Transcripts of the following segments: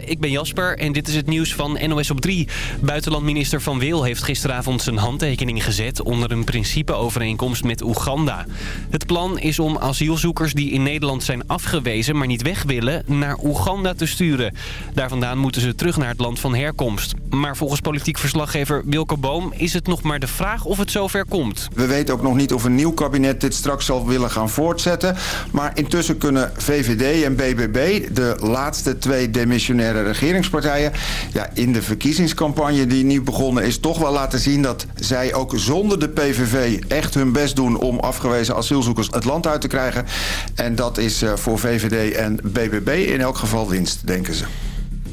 Ik ben Jasper en dit is het nieuws van NOS op 3. Buitenlandminister Van Weel heeft gisteravond zijn handtekening gezet... onder een principeovereenkomst met Oeganda. Het plan is om asielzoekers die in Nederland zijn afgewezen... maar niet weg willen, naar Oeganda te sturen. Daar vandaan moeten ze terug naar het land van herkomst. Maar volgens politiek verslaggever Wilke Boom... is het nog maar de vraag of het zover komt. We weten ook nog niet of een nieuw kabinet dit straks zal willen gaan voortzetten. Maar intussen kunnen VVD en BBB, de laatste twee demissionaire regeringspartijen... Ja, in de verkiezingscampagne die nu begonnen is... toch wel laten zien dat zij ook zonder de PVV echt hun best doen... om afgewezen asielzoekers het land uit te krijgen. En dat is eh, voor VVD en BBB in elk geval winst, denken ze.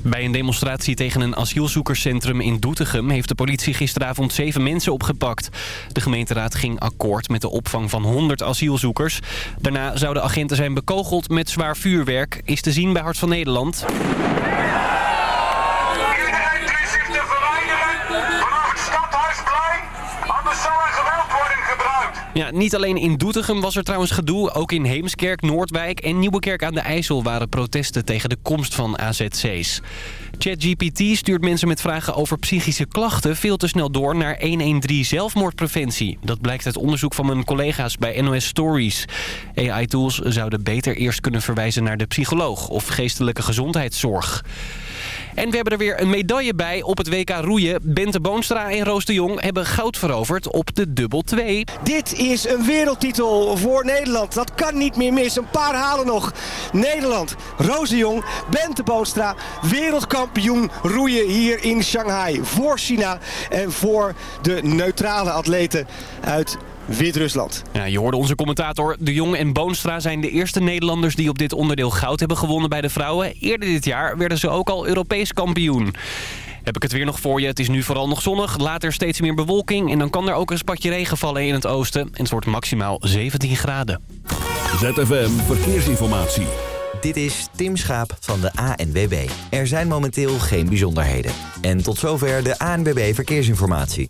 Bij een demonstratie tegen een asielzoekerscentrum in Doetinchem... heeft de politie gisteravond zeven mensen opgepakt. De gemeenteraad ging akkoord met de opvang van 100 asielzoekers. Daarna zouden agenten zijn bekogeld met zwaar vuurwerk. Is te zien bij Hart van Nederland. Niet alleen in Doetinchem was er trouwens gedoe. Ook in Heemskerk, Noordwijk en Nieuwekerk aan de IJssel waren protesten tegen de komst van AZC's. ChatGPT stuurt mensen met vragen over psychische klachten veel te snel door naar 113 zelfmoordpreventie. Dat blijkt uit onderzoek van mijn collega's bij NOS Stories. AI-tools zouden beter eerst kunnen verwijzen naar de psycholoog of geestelijke gezondheidszorg. En we hebben er weer een medaille bij op het WK roeien. Bente Boonstra en Roos de Jong hebben goud veroverd op de dubbel 2. Dit is een wereldtitel voor Nederland. Dat kan niet meer mis. Een paar halen nog. Nederland, Roos de Jong, Bente Boonstra, wereldkampioen roeien hier in Shanghai. Voor China en voor de neutrale atleten uit Wit-Rusland. Ja, je hoorde onze commentator. De Jong en Boonstra zijn de eerste Nederlanders die op dit onderdeel goud hebben gewonnen bij de vrouwen. Eerder dit jaar werden ze ook al Europees kampioen. Heb ik het weer nog voor je. Het is nu vooral nog zonnig. Later steeds meer bewolking. En dan kan er ook een spatje regen vallen in het oosten. En het wordt maximaal 17 graden. ZFM Verkeersinformatie. Dit is Tim Schaap van de ANWB. Er zijn momenteel geen bijzonderheden. En tot zover de ANWB Verkeersinformatie.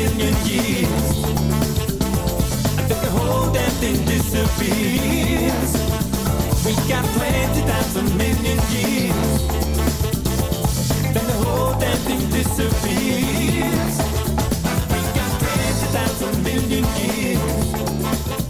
million years. I think the whole damn thing disappears. We got plenty times a million years. Then the whole damn thing disappears. We got plenty times a million years.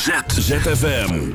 ZFM.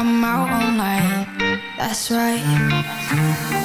I'm out all night. That's right.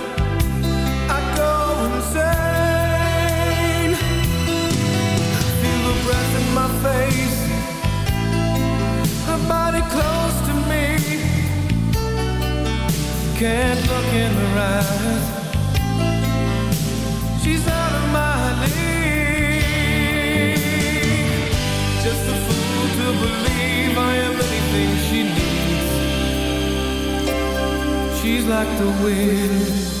body close to me Can't look in her eyes. She's out of my Just a fool to believe I anything she needs. She's like the wind.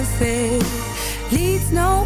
dancing leads no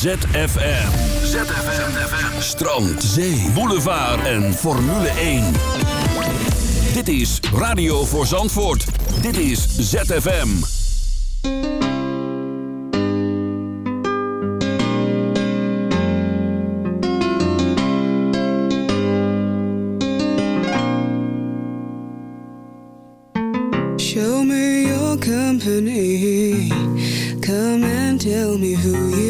is ZFM. ZFM. Strand, zee, boulevard en Formule 1. Dit is Radio voor Zandvoort. Dit is ZFM. Show me your company. Come and tell me who you.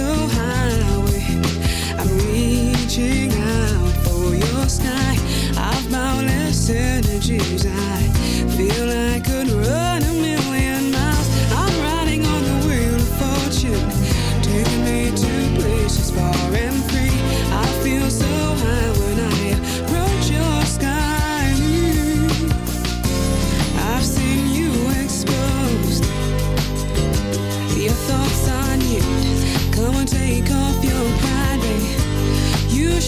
soon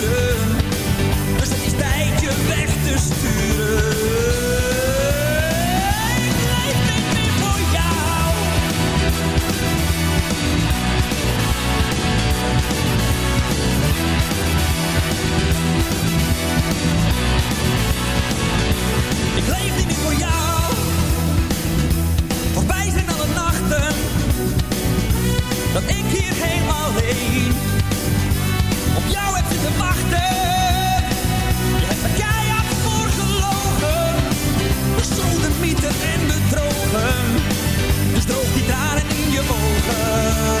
Dus het is tijd je weg te sturen. Ik leef niet meer voor jou. Voorbij zijn alle nachten dat ik hier helemaal heen te wachten. Je hebt me keihard voor gelogen, bestolen mythen en bedrogen. Dus droog die tranen in je ogen.